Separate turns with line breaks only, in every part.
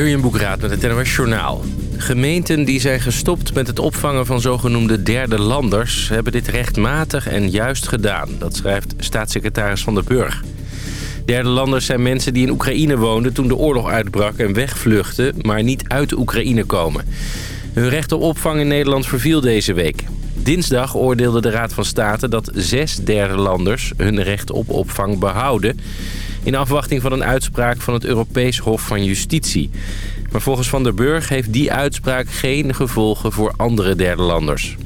Jurjen met het NOS Journaal. Gemeenten die zijn gestopt met het opvangen van zogenoemde derde landers... hebben dit rechtmatig en juist gedaan. Dat schrijft staatssecretaris Van der Burg. Derde landers zijn mensen die in Oekraïne woonden toen de oorlog uitbrak en wegvluchten... maar niet uit Oekraïne komen. Hun recht op opvang in Nederland verviel deze week. Dinsdag oordeelde de Raad van State dat zes derde landers hun recht op opvang behouden... in afwachting van een uitspraak van het Europees Hof van Justitie. Maar volgens Van der Burg heeft die uitspraak geen gevolgen voor andere derde landers.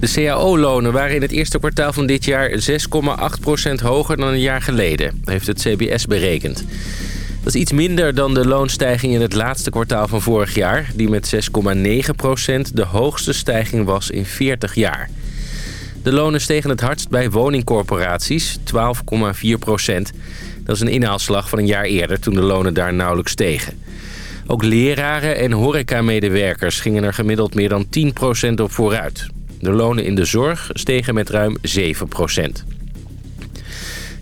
De cao-lonen waren in het eerste kwartaal van dit jaar 6,8% hoger dan een jaar geleden, heeft het CBS berekend. Dat is iets minder dan de loonstijging in het laatste kwartaal van vorig jaar... die met 6,9% de hoogste stijging was in 40 jaar. De lonen stegen het hardst bij woningcorporaties, 12,4% Dat is een inhaalslag van een jaar eerder toen de lonen daar nauwelijks stegen. Ook leraren en horecamedewerkers gingen er gemiddeld meer dan 10% op vooruit. De lonen in de zorg stegen met ruim 7%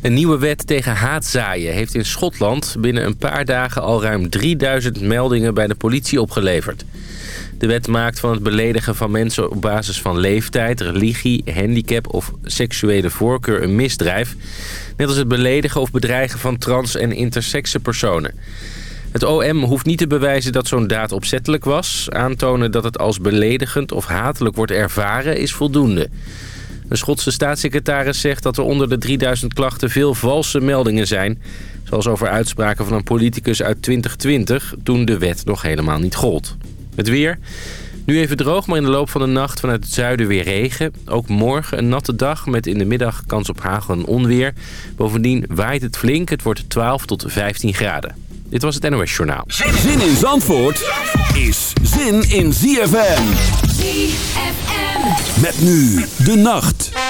een nieuwe wet tegen haatzaaien heeft in Schotland binnen een paar dagen al ruim 3000 meldingen bij de politie opgeleverd. De wet maakt van het beledigen van mensen op basis van leeftijd, religie, handicap of seksuele voorkeur een misdrijf. Net als het beledigen of bedreigen van trans- en intersexe personen. Het OM hoeft niet te bewijzen dat zo'n daad opzettelijk was. Aantonen dat het als beledigend of hatelijk wordt ervaren is voldoende. De Schotse staatssecretaris zegt dat er onder de 3000 klachten veel valse meldingen zijn. Zoals over uitspraken van een politicus uit 2020, toen de wet nog helemaal niet gold. Het weer. Nu even droog, maar in de loop van de nacht vanuit het zuiden weer regen. Ook morgen een natte dag met in de middag kans op hagel en onweer. Bovendien waait het flink. Het wordt 12 tot 15 graden. Dit was het NOS Journaal.
Zin in Zandvoort is zin in ZFM. ZFM. Met nu de nacht.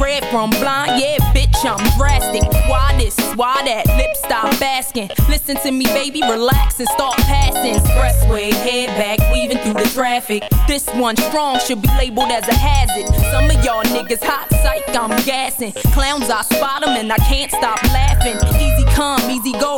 Red from blind, yeah, bitch, I'm drastic. Why this? Why that? Lip stop asking. Listen to me, baby, relax and start passing. Expressway, head back, weaving through the traffic. This one strong should be labeled as a hazard. Some of y'all niggas hot psych, I'm gassing. Clowns, I spot them and I can't stop laughing. Easy come, easy go,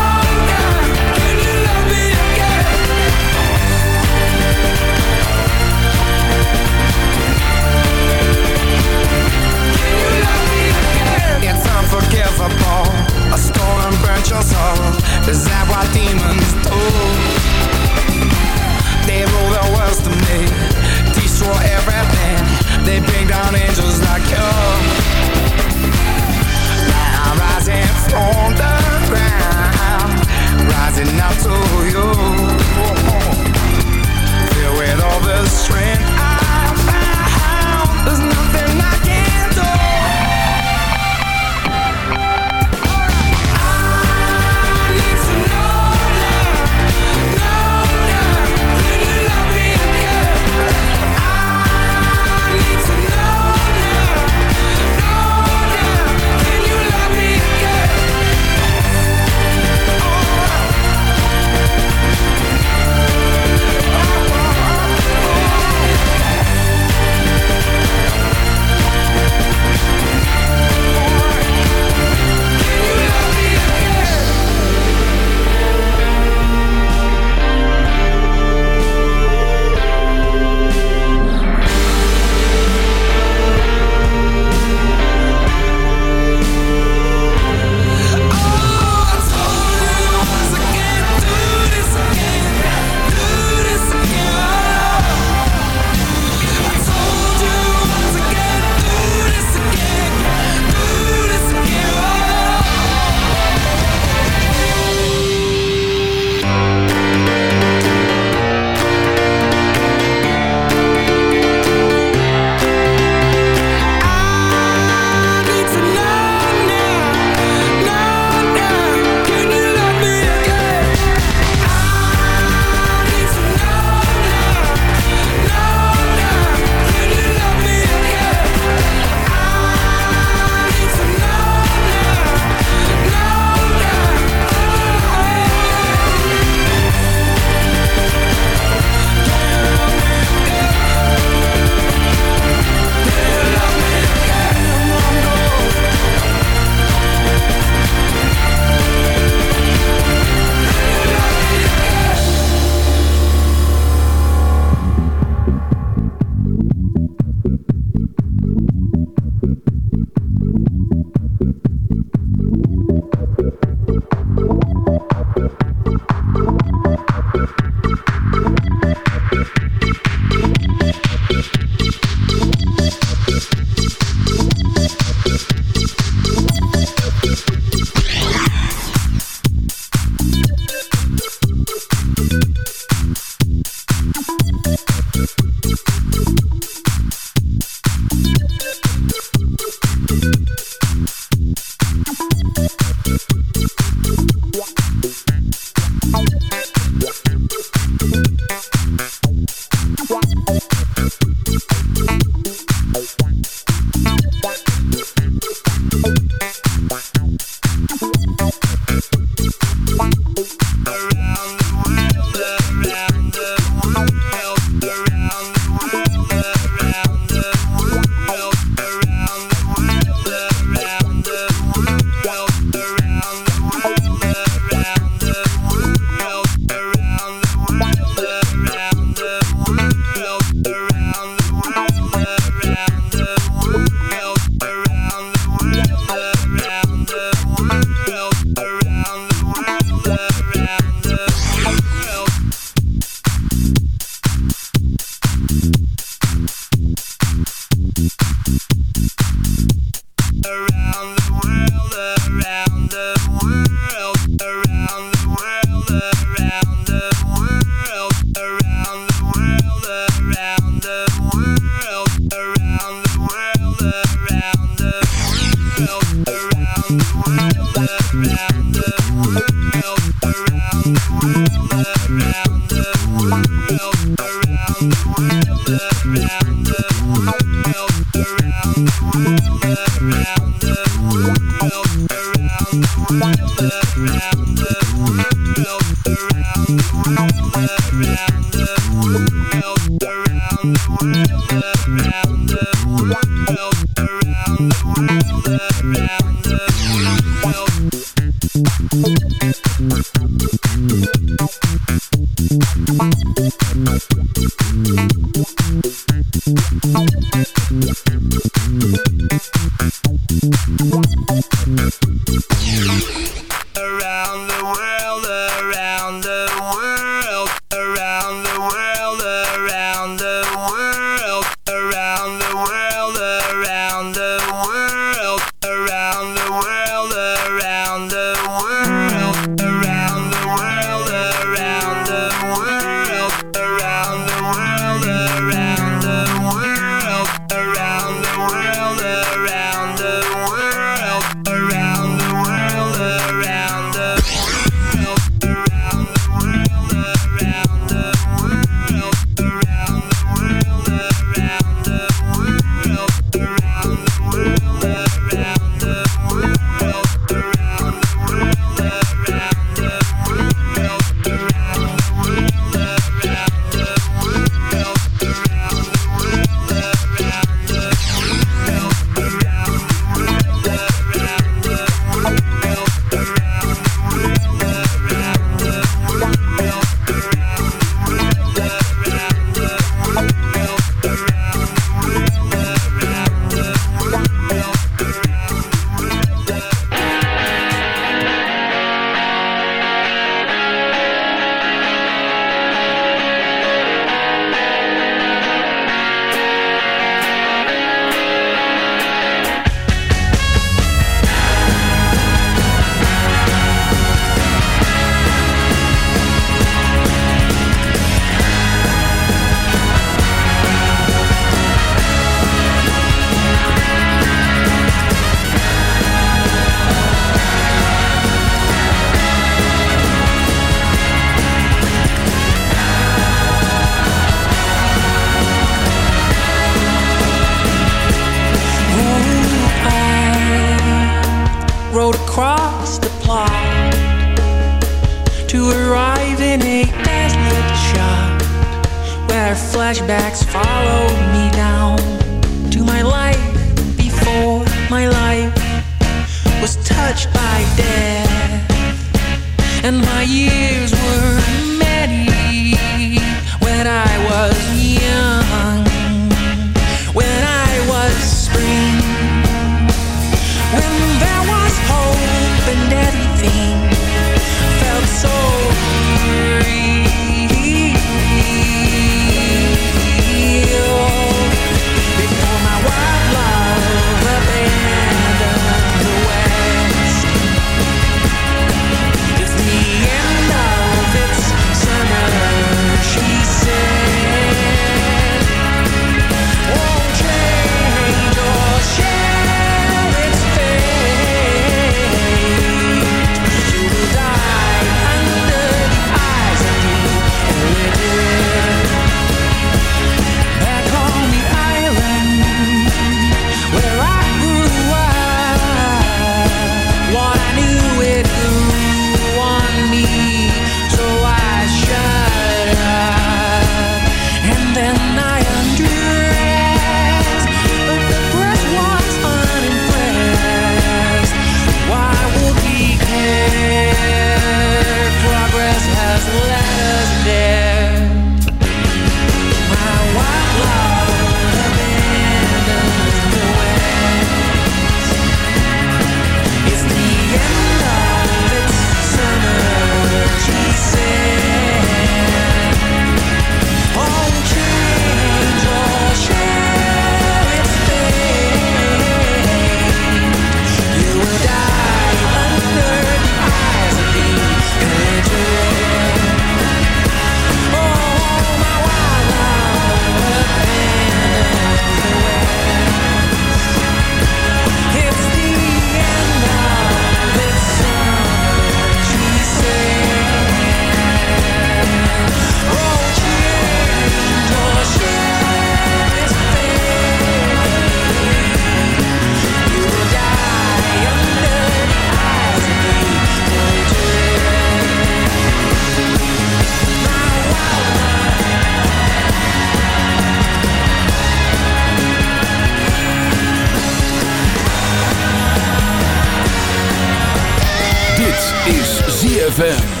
ZFM.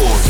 Rules.